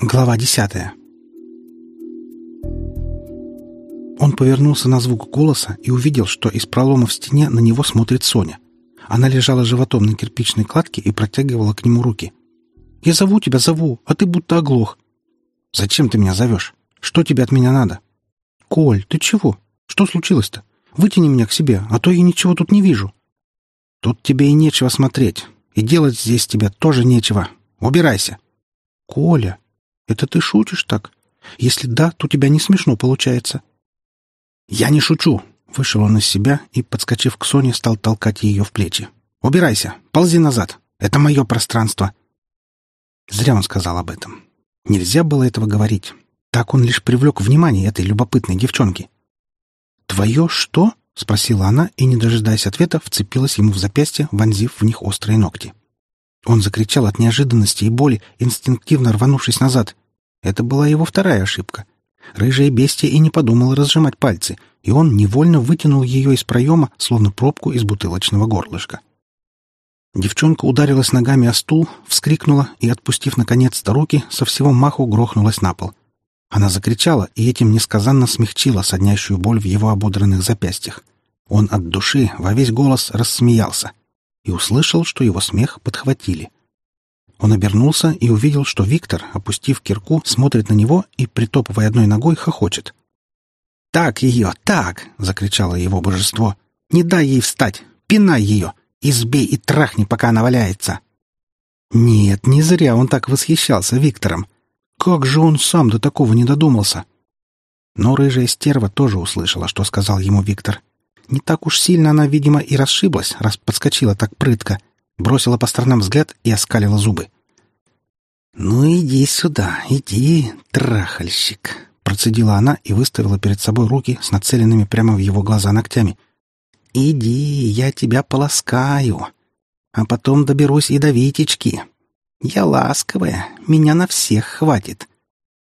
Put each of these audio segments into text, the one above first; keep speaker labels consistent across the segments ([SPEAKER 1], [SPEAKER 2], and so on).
[SPEAKER 1] Глава десятая. Он повернулся на звук голоса и увидел, что из пролома в стене на него смотрит Соня. Она лежала животом на кирпичной кладке и протягивала к нему руки. «Я зову тебя, зову, а ты будто оглох». «Зачем ты меня зовешь? Что тебе от меня надо?» «Коль, ты чего? Что случилось-то? Вытяни меня к себе, а то я ничего тут не вижу». «Тут тебе и нечего смотреть, и делать здесь тебе тоже нечего. Убирайся». «Коля, это ты шутишь так? Если да, то у тебя не смешно получается». «Я не шучу!» — вышел он из себя и, подскочив к Соне, стал толкать ее в плечи. «Убирайся! Ползи назад! Это мое пространство!» Зря он сказал об этом. Нельзя было этого говорить. Так он лишь привлек внимание этой любопытной девчонки. «Твое что?» — спросила она и, не дожидаясь ответа, вцепилась ему в запястье, вонзив в них острые ногти. Он закричал от неожиданности и боли, инстинктивно рванувшись назад. Это была его вторая ошибка. Рыжая бестия и не подумала разжимать пальцы, и он невольно вытянул ее из проема, словно пробку из бутылочного горлышка. Девчонка ударилась ногами о стул, вскрикнула и, отпустив наконец-то руки, со всего маху грохнулась на пол. Она закричала и этим несказанно смягчила соднящую боль в его ободранных запястьях. Он от души во весь голос рассмеялся и услышал, что его смех подхватили. Он обернулся и увидел, что Виктор, опустив кирку, смотрит на него и, притопывая одной ногой, хохочет. «Так ее, так!» — закричало его божество. «Не дай ей встать! Пинай ее! Избей и трахни, пока она валяется!» Нет, не зря он так восхищался Виктором. Как же он сам до такого не додумался? Но рыжая стерва тоже услышала, что сказал ему Виктор. Не так уж сильно она, видимо, и расшиблась, раз подскочила так прытко, бросила по сторонам взгляд и оскалила зубы. «Ну иди сюда, иди, трахальщик!» Процедила она и выставила перед собой руки с нацеленными прямо в его глаза ногтями. «Иди, я тебя полоскаю, а потом доберусь и до Витечки. Я ласковая, меня на всех хватит».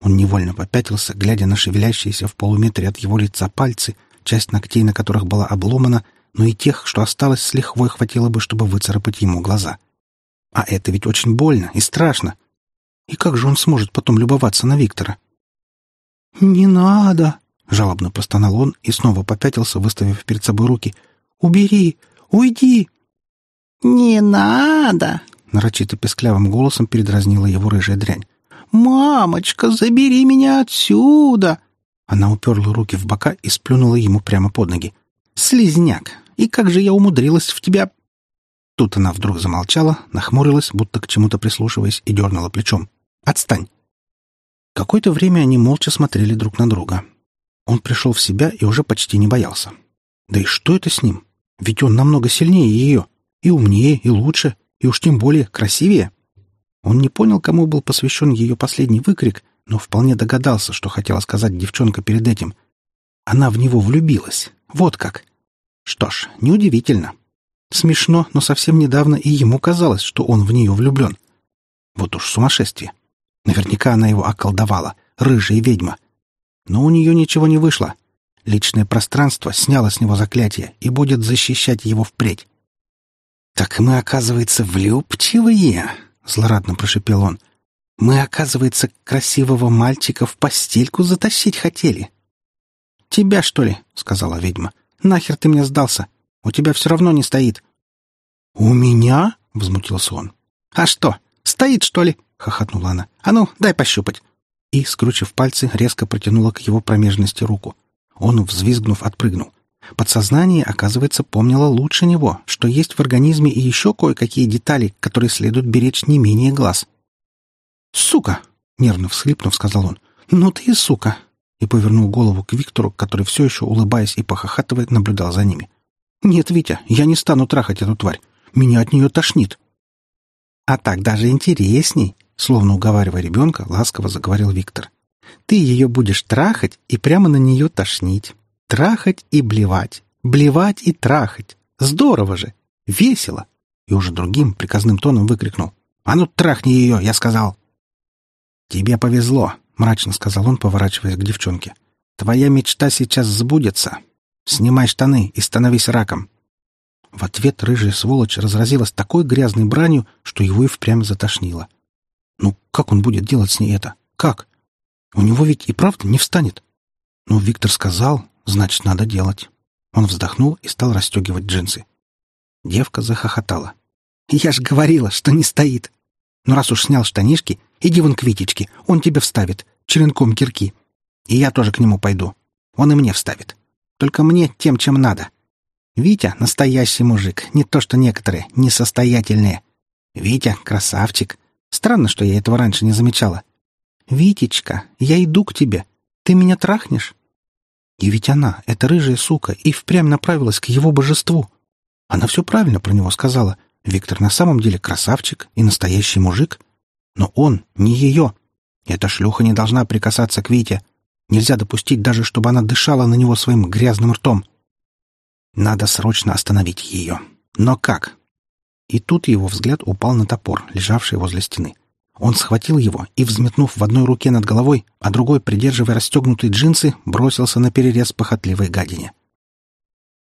[SPEAKER 1] Он невольно попятился, глядя на шевелящиеся в полуметре от его лица пальцы — часть ногтей на которых была обломана, но и тех, что осталось, с лихвой хватило бы, чтобы выцарапать ему глаза. А это ведь очень больно и страшно. И как же он сможет потом любоваться на Виктора? «Не надо!» — жалобно простонал он и снова попятился, выставив перед собой руки. «Убери! Уйди!» «Не надо!» — нарочито песклявым голосом передразнила его рыжая дрянь. «Мамочка, забери меня отсюда!» Она уперла руки в бока и сплюнула ему прямо под ноги. «Слизняк! И как же я умудрилась в тебя...» Тут она вдруг замолчала, нахмурилась, будто к чему-то прислушиваясь, и дернула плечом. «Отстань!» Какое-то время они молча смотрели друг на друга. Он пришел в себя и уже почти не боялся. Да и что это с ним? Ведь он намного сильнее ее. И умнее, и лучше, и уж тем более красивее. Он не понял, кому был посвящен ее последний выкрик, но вполне догадался, что хотела сказать девчонка перед этим. Она в него влюбилась. Вот как. Что ж, неудивительно. Смешно, но совсем недавно и ему казалось, что он в нее влюблен. Вот уж сумасшествие. Наверняка она его околдовала, рыжая ведьма. Но у нее ничего не вышло. Личное пространство сняло с него заклятие и будет защищать его впредь. «Так мы, оказывается, влюбчивые!» — злорадно прошепел он. Мы, оказывается, красивого мальчика в постельку затащить хотели. «Тебя, что ли?» — сказала ведьма. «Нахер ты мне сдался? У тебя все равно не стоит». «У меня?» — возмутился он. «А что, стоит, что ли?» — хохотнула она. «А ну, дай пощупать». И, скручив пальцы, резко протянула к его промежности руку. Он, взвизгнув, отпрыгнул. Подсознание, оказывается, помнило лучше него, что есть в организме и еще кое-какие детали, которые следует беречь не менее глаз. «Сука!» — нервно всхлипнув, сказал он. «Ну ты и сука!» и повернул голову к Виктору, который все еще, улыбаясь и похохатывая, наблюдал за ними. «Нет, Витя, я не стану трахать эту тварь. Меня от нее тошнит». «А так даже интересней», — словно уговаривая ребенка, ласково заговорил Виктор. «Ты ее будешь трахать и прямо на нее тошнить. Трахать и блевать. Блевать и трахать. Здорово же! Весело!» И уже другим приказным тоном выкрикнул. «А ну, трахни ее, я сказал!» «Тебе повезло», — мрачно сказал он, поворачиваясь к девчонке. «Твоя мечта сейчас сбудется. Снимай штаны и становись раком». В ответ рыжая сволочь разразилась такой грязной бранью, что его и впрямь затошнило. Ну, как он будет делать с ней это? Как? У него ведь и правда не встанет. Ну, Виктор сказал, значит, надо делать. Он вздохнул и стал расстегивать джинсы. Девка захохотала. «Я ж говорила, что не стоит. Ну, раз уж снял штанишки, иди вон к Витечке, он тебе вставит, черенком кирки. И я тоже к нему пойду. Он и мне вставит. Только мне тем, чем надо. Витя — настоящий мужик, не то что некоторые, несостоятельные. Витя — красавчик. Странно, что я этого раньше не замечала. «Витечка, я иду к тебе. Ты меня трахнешь?» И ведь она, эта рыжая сука, и впрямь направилась к его божеству. Она все правильно про него сказала. Виктор на самом деле красавчик и настоящий мужик. Но он не ее. Эта шлюха не должна прикасаться к Вите. Нельзя допустить даже, чтобы она дышала на него своим грязным ртом. Надо срочно остановить ее. Но как? И тут его взгляд упал на топор, лежавший возле стены. Он схватил его и, взметнув в одной руке над головой, а другой, придерживая расстегнутые джинсы, бросился на перерез похотливой гадине.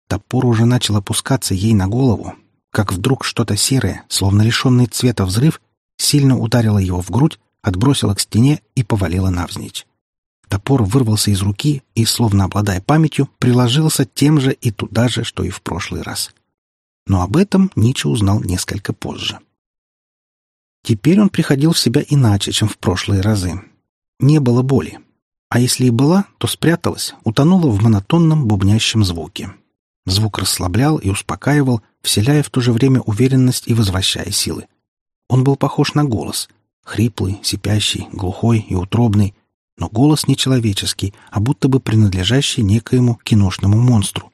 [SPEAKER 1] Топор уже начал опускаться ей на голову, как вдруг что-то серое, словно лишенный цвета взрыв, сильно ударило его в грудь, отбросило к стене и повалило навзничь. Топор вырвался из руки и, словно обладая памятью, приложился тем же и туда же, что и в прошлый раз. Но об этом Ниче узнал несколько позже. Теперь он приходил в себя иначе, чем в прошлые разы. Не было боли. А если и была, то спряталась, утонула в монотонном бубнящем звуке. Звук расслаблял и успокаивал, вселяя в то же время уверенность и возвращая силы. Он был похож на голос. Хриплый, сипящий, глухой и утробный. Но голос не человеческий, а будто бы принадлежащий некоему киношному монстру.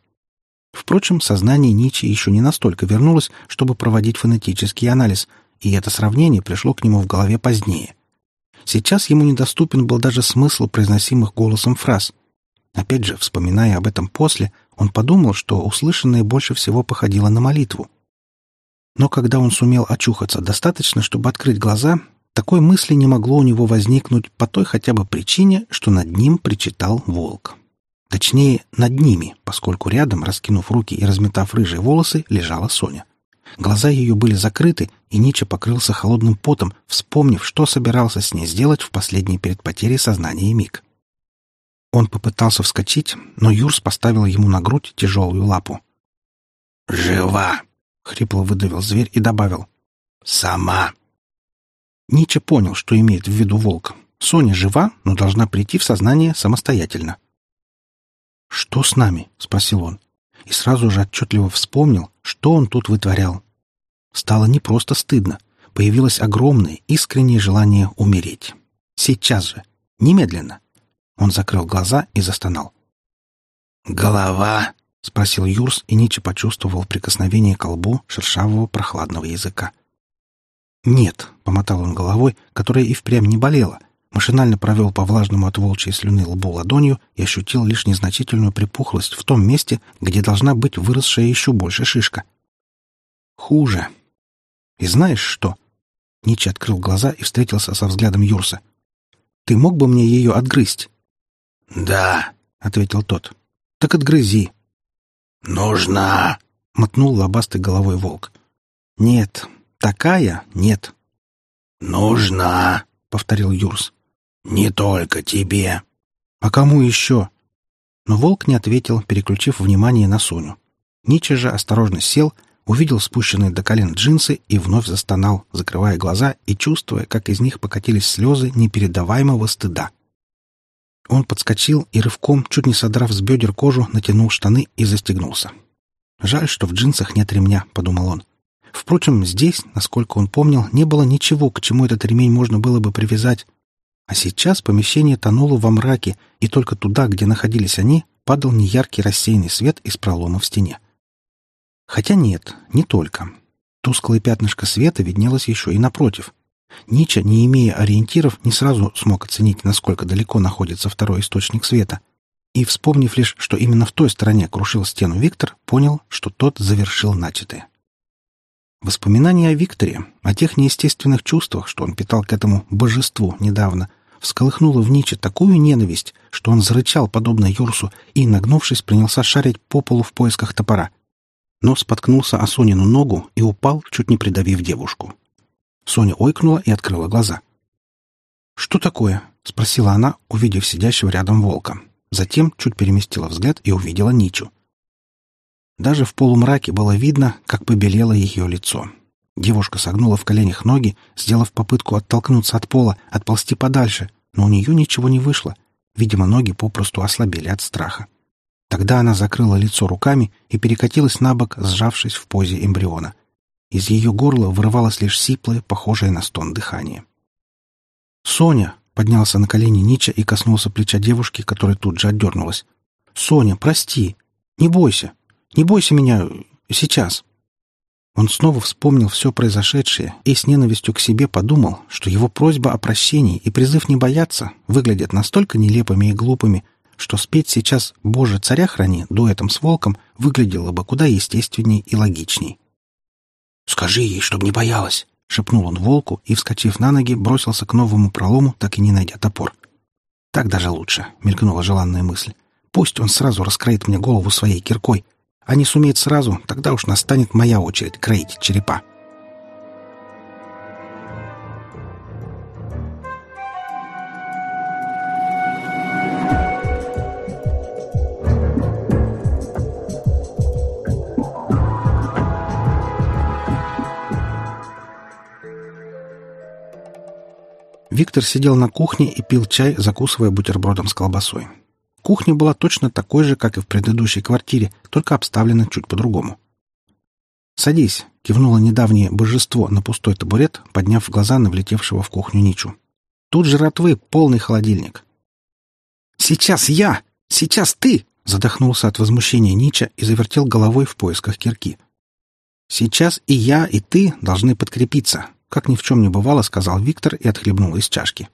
[SPEAKER 1] Впрочем, сознание Ничи еще не настолько вернулось, чтобы проводить фонетический анализ — и это сравнение пришло к нему в голове позднее. Сейчас ему недоступен был даже смысл произносимых голосом фраз. Опять же, вспоминая об этом после, он подумал, что услышанное больше всего походило на молитву. Но когда он сумел очухаться достаточно, чтобы открыть глаза, такой мысли не могло у него возникнуть по той хотя бы причине, что над ним причитал волк. Точнее, над ними, поскольку рядом, раскинув руки и разметав рыжие волосы, лежала Соня. Глаза ее были закрыты, и Нича покрылся холодным потом, вспомнив, что собирался с ней сделать в последний перед потерей сознания миг. Он попытался вскочить, но Юрс поставил ему на грудь тяжелую лапу. «Жива!» — хрипло выдавил зверь и добавил. «Сама!» Нича понял, что имеет в виду волк. Соня жива, но должна прийти в сознание самостоятельно. «Что с нами?» — спросил он и сразу же отчетливо вспомнил, что он тут вытворял. Стало не просто стыдно, появилось огромное, искреннее желание умереть. Сейчас же, немедленно. Он закрыл глаза и застонал. «Голова?» — спросил Юрс, и Ничи почувствовал прикосновение к лбу шершавого прохладного языка. «Нет», — помотал он головой, которая и впрямь не болела — Машинально провел по влажному от волчьей слюны лбу ладонью и ощутил лишь незначительную припухлость в том месте, где должна быть выросшая еще больше шишка. Хуже. И знаешь что? Ничи открыл глаза и встретился со взглядом Юрса. «Ты мог бы мне ее отгрызть?» «Да», — ответил тот. «Так отгрызи». «Нужна», — мотнул лобастой головой волк. «Нет, такая нет». «Нужна», — повторил Юрс. «Не только тебе». «А кому еще?» Но волк не ответил, переключив внимание на Соню. Нича же осторожно сел, увидел спущенные до колен джинсы и вновь застонал, закрывая глаза и чувствуя, как из них покатились слезы непередаваемого стыда. Он подскочил и рывком, чуть не содрав с бедер кожу, натянул штаны и застегнулся. «Жаль, что в джинсах нет ремня», — подумал он. Впрочем, здесь, насколько он помнил, не было ничего, к чему этот ремень можно было бы привязать, а сейчас помещение тонуло во мраке, и только туда, где находились они, падал неяркий рассеянный свет из пролома в стене. Хотя нет, не только. Тусклое пятнышко света виднелось еще и напротив. Нича, не имея ориентиров, не сразу смог оценить, насколько далеко находится второй источник света. И, вспомнив лишь, что именно в той стороне крушил стену Виктор, понял, что тот завершил начатое. Воспоминание о Викторе, о тех неестественных чувствах, что он питал к этому божеству недавно, всколыхнуло в Ниче такую ненависть, что он зарычал, подобно Юрсу, и, нагнувшись, принялся шарить по полу в поисках топора. Но споткнулся о Сонину ногу и упал, чуть не придавив девушку. Соня ойкнула и открыла глаза. «Что такое?» — спросила она, увидев сидящего рядом волка. Затем чуть переместила взгляд и увидела Ничу. Даже в полумраке было видно, как побелело ее лицо. Девушка согнула в коленях ноги, сделав попытку оттолкнуться от пола, отползти подальше, но у нее ничего не вышло. Видимо, ноги попросту ослабели от страха. Тогда она закрыла лицо руками и перекатилась на бок, сжавшись в позе эмбриона. Из ее горла вырывалось лишь сиплое, похожее на стон дыхание. «Соня!» — поднялся на колени Нича и коснулся плеча девушки, которая тут же отдернулась. «Соня, прости! Не бойся! Не бойся меня сейчас!» Он снова вспомнил все произошедшее и с ненавистью к себе подумал, что его просьба о прощении и призыв не бояться выглядят настолько нелепыми и глупыми, что спеть сейчас «Боже, царя храни» дуэтом с волком выглядело бы куда естественней и логичней. «Скажи ей, чтобы не боялась!» — шепнул он волку и, вскочив на ноги, бросился к новому пролому, так и не найдя топор. «Так даже лучше», — мелькнула желанная мысль. «Пусть он сразу раскроит мне голову своей киркой, а не сумеет сразу, тогда уж настанет моя очередь кроить черепа». Виктор сидел на кухне и пил чай, закусывая бутербродом с колбасой. Кухня была точно такой же, как и в предыдущей квартире, только обставлена чуть по-другому. «Садись», — кивнуло недавнее божество на пустой табурет, подняв глаза на влетевшего в кухню Ничу. «Тут жратвы полный холодильник». «Сейчас я! Сейчас ты!» — задохнулся от возмущения Нича и завертел головой в поисках кирки. «Сейчас и я, и ты должны подкрепиться», как ни в чем не бывало, сказал Виктор и отхлебнул из чашки.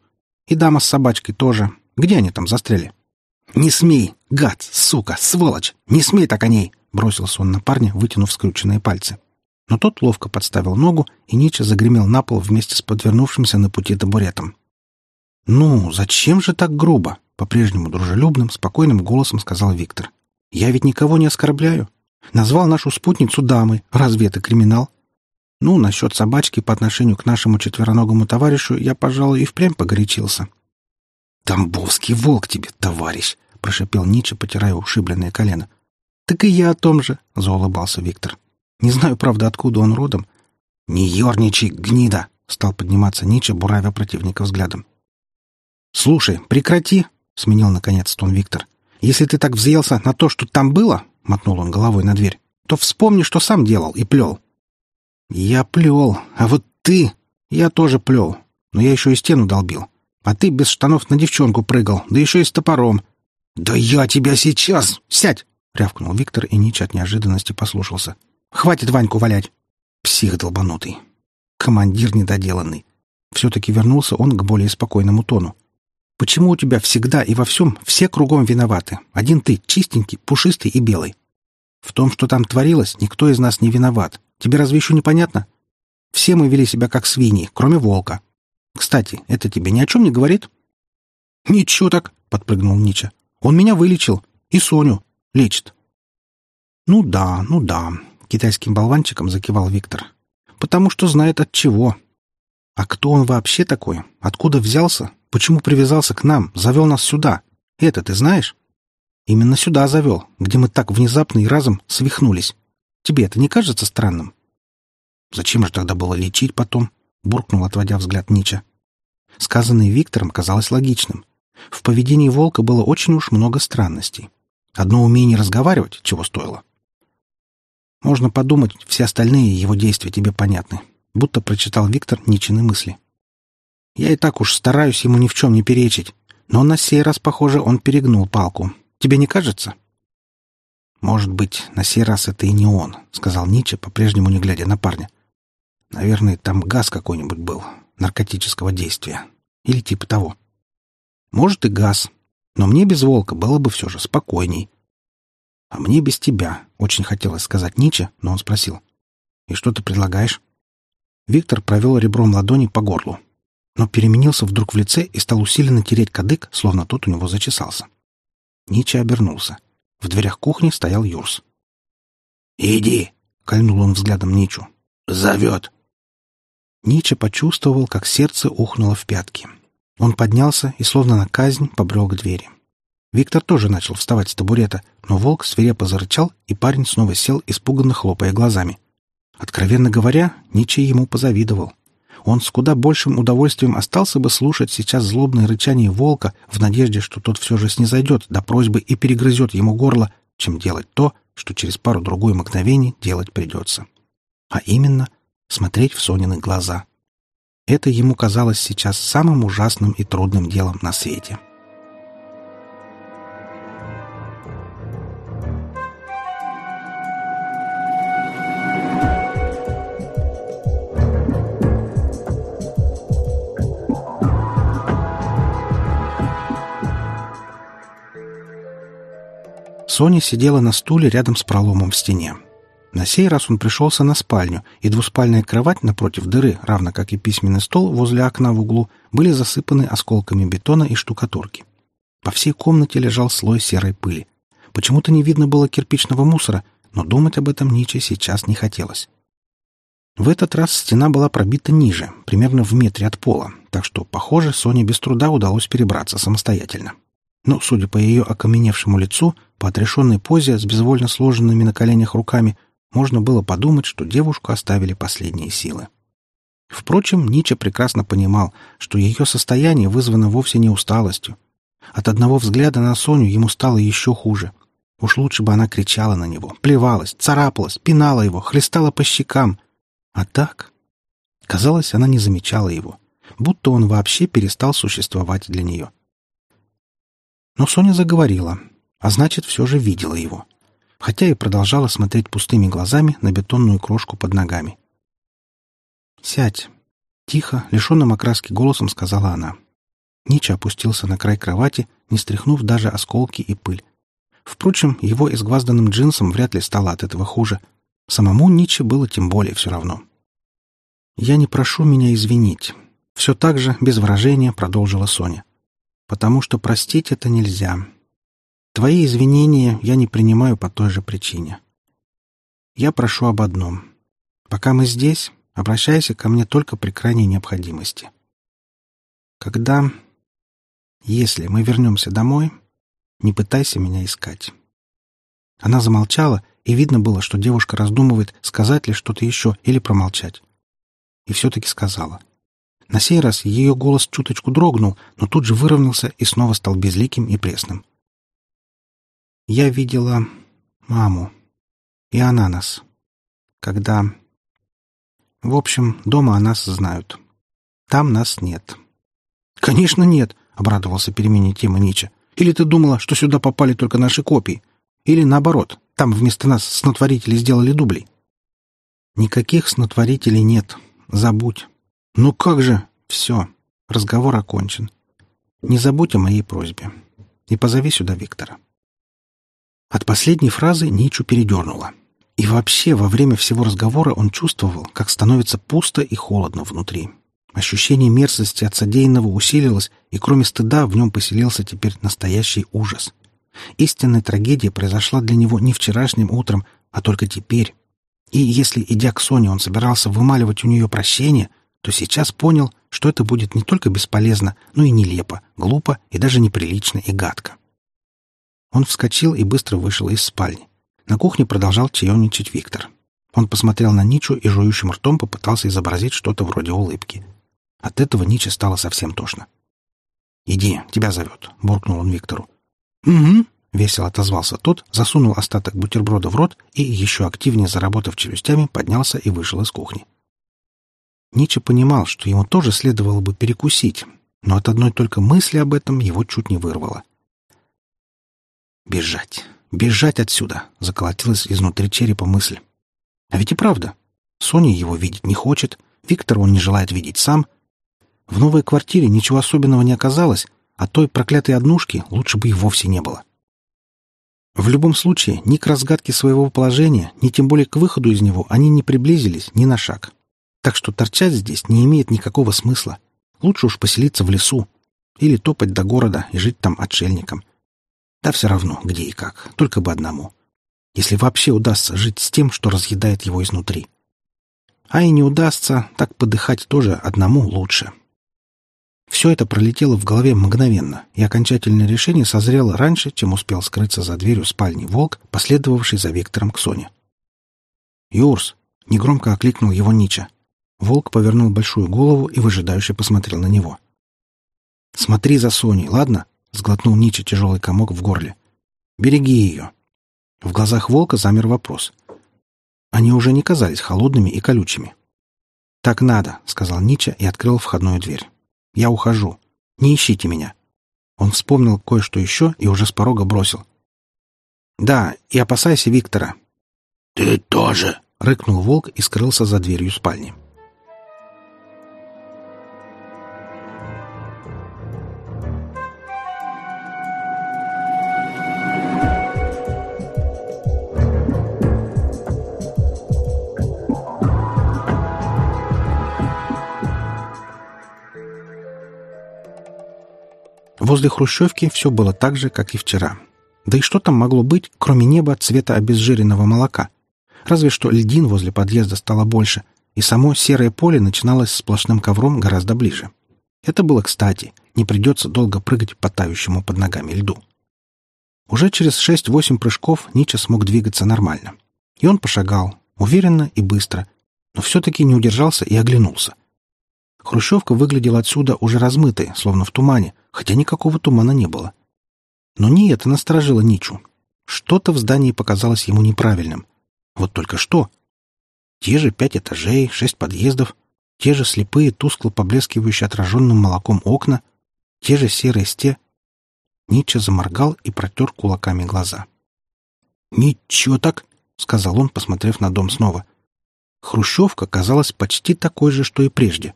[SPEAKER 1] И дама с собачкой тоже. Где они там застряли? «Не смей! Гад! Сука! Сволочь! Не смей так о ней!» Бросился он на парня, вытянув скрюченные пальцы. Но тот ловко подставил ногу, и Нича загремел на пол вместе с подвернувшимся на пути табуретом. «Ну, зачем же так грубо?» — по-прежнему дружелюбным, спокойным голосом сказал Виктор. «Я ведь никого не оскорбляю. Назвал нашу спутницу дамой. Разве это криминал? Ну, насчет собачки по отношению к нашему четвероногому товарищу я, пожалуй, и впрямь погорячился. «Тамбовский волк тебе, товарищ!» — прошепел Нича, потирая ушибленное колено. «Так и я о том же!» — заулыбался Виктор. «Не знаю, правда, откуда он родом». «Не ерничай, гнида!» — стал подниматься Нича, буравя противника взглядом. «Слушай, прекрати!» — сменил наконец тон Виктор. «Если ты так взъелся на то, что там было, — мотнул он головой на дверь, — то вспомни, что сам делал и плел. «Я плел, а вот ты...» «Я тоже плел, но я еще и стену долбил. А ты без штанов на девчонку прыгал, да еще и с топором». «Да я тебя сейчас! Сядь!» — рявкнул Виктор и Нич от неожиданности послушался. «Хватит Ваньку валять!» Псих долбанутый. Командир недоделанный. Все-таки вернулся он к более спокойному тону. «Почему у тебя всегда и во всем все кругом виноваты? Один ты, чистенький, пушистый и белый. В том, что там творилось, никто из нас не виноват. Тебе разве еще непонятно? Все мы вели себя как свиньи, кроме волка. Кстати, это тебе ни о чем не говорит?» «Ничего так», — подпрыгнул Нича. «Он меня вылечил. И Соню. Лечит». «Ну да, ну да», — китайским болванчиком закивал Виктор. «Потому что знает от чего. А кто он вообще такой? Откуда взялся? Почему привязался к нам? Завел нас сюда? Это ты знаешь?» «Именно сюда завел, где мы так внезапно и разом свихнулись. Тебе это не кажется странным? Зачем же тогда было лечить потом? буркнул, отводя взгляд Нича. Сказанное Виктором казалось логичным. В поведении волка было очень уж много странностей. Одно умение разговаривать чего стоило. Можно подумать, все остальные его действия тебе понятны. Будто прочитал Виктор Ничины мысли. Я и так уж стараюсь ему ни в чем не перечить, но на сей раз, похоже, он перегнул палку. Тебе не кажется? «Может быть, на сей раз это и не он», — сказал Ниче, по-прежнему не глядя на парня. «Наверное, там газ какой-нибудь был, наркотического действия. Или типа того. Может и газ, но мне без волка было бы все же спокойней. А мне без тебя, очень хотелось сказать Ниче, но он спросил. «И что ты предлагаешь?» Виктор провел ребром ладони по горлу, но переменился вдруг в лице и стал усиленно тереть кадык, словно тот у него зачесался. Ниче обернулся. В дверях кухни стоял Юрс. «Иди!» — кольнул он взглядом Ничу. «Зовет!» Нича почувствовал, как сердце ухнуло в пятки. Он поднялся и, словно на казнь, побрел к двери. Виктор тоже начал вставать с табурета, но волк свирепо зарычал, и парень снова сел, испуганно хлопая глазами. Откровенно говоря, Ничей ему позавидовал. Он с куда большим удовольствием остался бы слушать сейчас злобное рычание волка в надежде, что тот все же снизойдет до просьбы и перегрызет ему горло, чем делать то, что через пару-другую мгновений делать придется. А именно, смотреть в Сонины глаза. Это ему казалось сейчас самым ужасным и трудным делом на свете. — Соня сидела на стуле рядом с проломом в стене. На сей раз он пришелся на спальню, и двуспальная кровать напротив дыры, равно как и письменный стол возле окна в углу, были засыпаны осколками бетона и штукатурки. По всей комнате лежал слой серой пыли. Почему-то не видно было кирпичного мусора, но думать об этом Ниче сейчас не хотелось. В этот раз стена была пробита ниже, примерно в метре от пола, так что, похоже, Соне без труда удалось перебраться самостоятельно. Но, судя по ее окаменевшему лицу, по отрешенной позе с безвольно сложенными на коленях руками, можно было подумать, что девушку оставили последние силы. Впрочем, Нича прекрасно понимал, что ее состояние вызвано вовсе не усталостью. От одного взгляда на Соню ему стало еще хуже. Уж лучше бы она кричала на него, плевалась, царапалась, пинала его, хлестала по щекам. А так... Казалось, она не замечала его, будто он вообще перестал существовать для нее. — но Соня заговорила, а значит, все же видела его. Хотя и продолжала смотреть пустыми глазами на бетонную крошку под ногами. «Сядь!» — тихо, лишенным окраски голосом сказала она. Нича опустился на край кровати, не стряхнув даже осколки и пыль. Впрочем, его изгвазданным джинсом вряд ли стало от этого хуже. Самому Ниче было тем более все равно. «Я не прошу меня извинить». Все так же, без выражения, продолжила Соня потому что простить это нельзя. Твои извинения я не принимаю по той же причине. Я прошу об одном. Пока мы здесь, обращайся ко мне только при крайней необходимости. Когда... Если мы вернемся домой, не пытайся меня искать. Она замолчала, и видно было, что девушка раздумывает, сказать ли что-то еще или промолчать. И все-таки сказала. На сей раз ее голос чуточку дрогнул, но тут же выровнялся и снова стал безликим и пресным. «Я видела маму. И она нас. Когда... В общем, дома о нас знают. Там нас нет». «Конечно нет», — обрадовался перемене темы Нича. «Или ты думала, что сюда попали только наши копии? Или наоборот, там вместо нас снотворители сделали дубли?» «Никаких снотворителей нет. Забудь. «Ну как же? Все. Разговор окончен. Не забудь о моей просьбе. И позови сюда Виктора». От последней фразы Ничу передернуло. И вообще, во время всего разговора он чувствовал, как становится пусто и холодно внутри. Ощущение мерзости от содеянного усилилось, и кроме стыда в нем поселился теперь настоящий ужас. Истинная трагедия произошла для него не вчерашним утром, а только теперь. И если, идя к Соне, он собирался вымаливать у нее прощение, то сейчас понял, что это будет не только бесполезно, но и нелепо, глупо и даже неприлично и гадко. Он вскочил и быстро вышел из спальни. На кухне продолжал чаевничать Виктор. Он посмотрел на Ничу и жующим ртом попытался изобразить что-то вроде улыбки. От этого Ниче стало совсем тошно. «Иди, тебя зовет», — буркнул он Виктору. «Угу», — весело отозвался тот, засунул остаток бутерброда в рот и, еще активнее заработав челюстями, поднялся и вышел из кухни. Ниче понимал, что ему тоже следовало бы перекусить, но от одной только мысли об этом его чуть не вырвало. «Бежать! Бежать отсюда!» — заколотилась изнутри черепа мысль. А ведь и правда. Соня его видеть не хочет, Виктор он не желает видеть сам. В новой квартире ничего особенного не оказалось, а той проклятой однушки лучше бы и вовсе не было. В любом случае, ни к разгадке своего положения, ни тем более к выходу из него они не приблизились ни на шаг. Так что торчать здесь не имеет никакого смысла. Лучше уж поселиться в лесу или топать до города и жить там отшельником. Да все равно, где и как, только бы одному. Если вообще удастся жить с тем, что разъедает его изнутри. А и не удастся, так подыхать тоже одному лучше. Все это пролетело в голове мгновенно, и окончательное решение созрело раньше, чем успел скрыться за дверью спальни волк, последовавший за Виктором к Соне. «Юрс!» — негромко окликнул его Нича. Волк повернул большую голову и выжидающе посмотрел на него. «Смотри за Соней, ладно?» — сглотнул Нича тяжелый комок в горле. «Береги ее!» В глазах волка замер вопрос. Они уже не казались холодными и колючими. «Так надо», — сказал Нича и открыл входную дверь. «Я ухожу. Не ищите меня». Он вспомнил кое-что еще и уже с порога бросил. «Да, и опасайся Виктора».
[SPEAKER 2] «Ты тоже», —
[SPEAKER 1] рыкнул волк и скрылся за дверью спальни. Возле хрущевки все было так же, как и вчера. Да и что там могло быть, кроме неба цвета обезжиренного молока? Разве что льдин возле подъезда стало больше, и само серое поле начиналось сплошным ковром гораздо ближе. Это было кстати, не придется долго прыгать по тающему под ногами льду. Уже через шесть-восемь прыжков Нича смог двигаться нормально. И он пошагал, уверенно и быстро, но все-таки не удержался и оглянулся. Хрущевка выглядела отсюда уже размытой, словно в тумане, хотя никакого тумана не было. Но не это насторожило Ничу. Что-то в здании показалось ему неправильным. Вот только что. Те же пять этажей, шесть подъездов, те же слепые, тускло поблескивающие отраженным молоком окна, те же серые сте. Нича заморгал и протер кулаками глаза. «Ничего так!» — сказал он, посмотрев на дом снова. Хрущевка казалась почти такой же, что и прежде.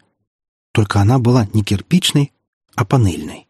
[SPEAKER 1] Только она была не кирпичной, а панельной.